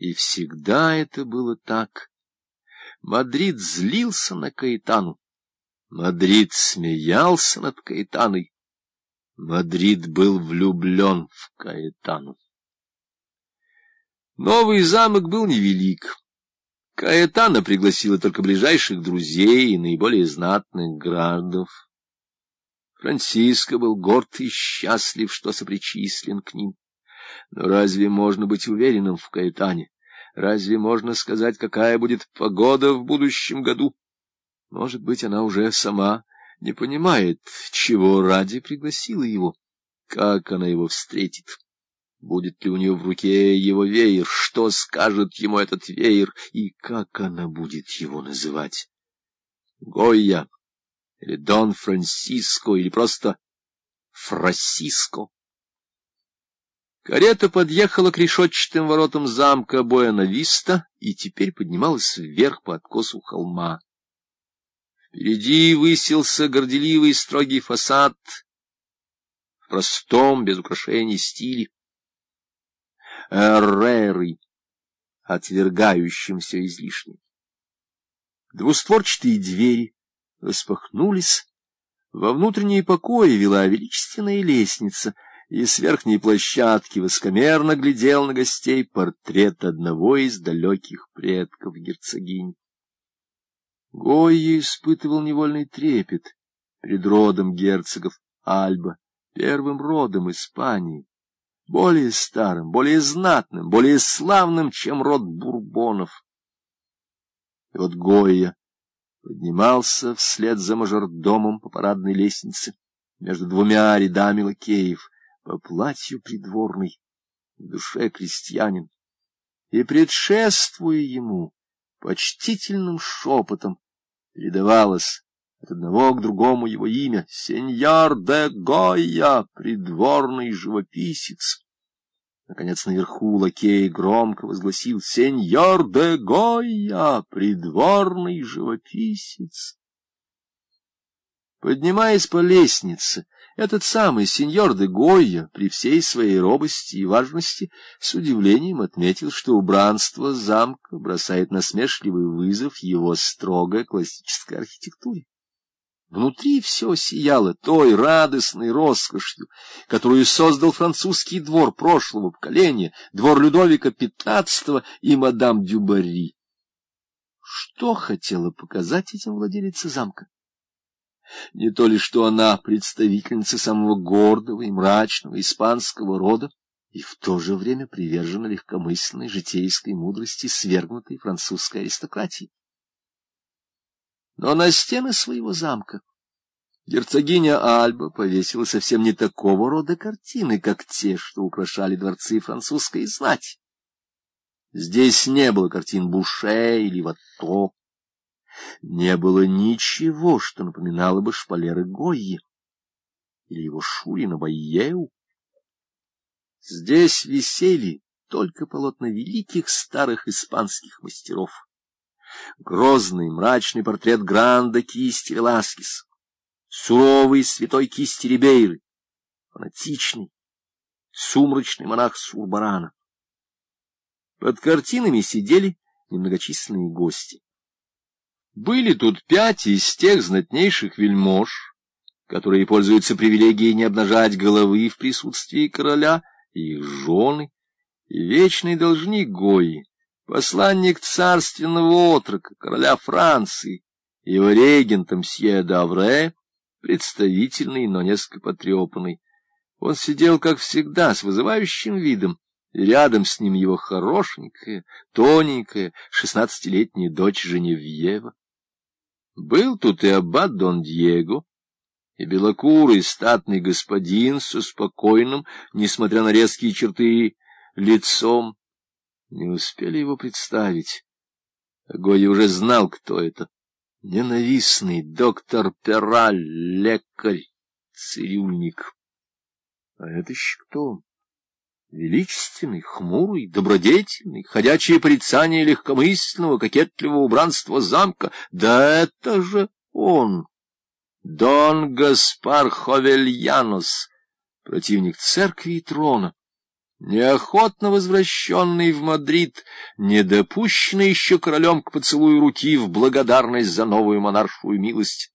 И всегда это было так. Мадрид злился на Каэтану. Мадрид смеялся над Каэтаной. Мадрид был влюблен в Каэтану. Новый замок был невелик. Каэтана пригласила только ближайших друзей и наиболее знатных граждан. Франциско был горд и счастлив, что сопричислен к ним. Но разве можно быть уверенным в Каэтане? Разве можно сказать, какая будет погода в будущем году? Может быть, она уже сама не понимает, чего ради пригласила его, как она его встретит. Будет ли у нее в руке его веер, что скажет ему этот веер, и как она будет его называть? Гойя или Дон Франсиско, или просто Фрасиско? Карета подъехала к решетчатым воротам замка Буэна-Виста и теперь поднималась вверх по откосу холма. Впереди высился горделивый строгий фасад в простом, без украшений стиле. Эрреры, отвергающим все излишнее. Двустворчатые двери распахнулись. Во внутренние покои вела величественная лестница — и с верхней площадки воскомерно глядел на гостей портрет одного из далеких предков герцогини. Гойя испытывал невольный трепет перед родом герцогов Альба, первым родом Испании, более старым, более знатным, более славным, чем род Бурбонов. И вот Гойя поднимался вслед за мажордомом по парадной лестнице между двумя рядами лакеев — по платью придворной, в душе крестьянин, и, предшествуя ему, почтительным шепотом передавалось от одного к другому его имя — Сеньор де Гойя, придворный живописец. Наконец наверху лакей громко возгласил «Сеньор де Гойя, придворный живописец». Поднимаясь по лестнице, этот самый сеньор де Гойя, при всей своей робости и важности, с удивлением отметил, что убранство замка бросает насмешливый вызов его строго классической архитектуре. Внутри все сияло той радостной роскошью, которую создал французский двор прошлого поколения, двор Людовика XV и мадам Дюбари. Что хотела показать этим владелица замка? Не то ли, что она представительница самого гордого и мрачного испанского рода, и в то же время привержена легкомысленной житейской мудрости свергнутой французской аристократии. Но на стены своего замка герцогиня Альба повесила совсем не такого рода картины, как те, что украшали дворцы французской знати. Здесь не было картин Буше или Ватто, не было ничего, что напоминало бы шпалеры Гойи или его Шурина Байеу. Здесь висели только полотна великих старых испанских мастеров. Грозный мрачный портрет Гранда кисти Веласкес, суровый святой кисти Рибейры, фанатичный, сумрачный монах Сурбарана. Под картинами сидели немногочисленные гости. Были тут пять из тех знатнейших вельмож, которые пользуются привилегией не обнажать головы в присутствии короля и их жены, и вечный должник Гои, посланник царственного отрока, короля Франции, его регентом Сье Давре, представительный, но несколько потрепанный. Он сидел, как всегда, с вызывающим видом, и рядом с ним его хорошенькая, тоненькая, шестнадцатилетняя дочь Женевьева. Был тут и аббат Дон Диего, и белокурый статный господин со спокойным, несмотря на резкие черты, лицом. Не успели его представить. Гоя уже знал, кто это. Ненавистный доктор Пераль, лекарь, цирюльник. А это еще кто? Величественный, хмурый, добродетельный, ходячее порицание легкомысленного, кокетливого убранства замка. Да это же он, Дон Гаспар Ховельянос, противник церкви и трона, неохотно возвращенный в Мадрид, не допущенный еще королем к поцелую руки в благодарность за новую монаршую милость.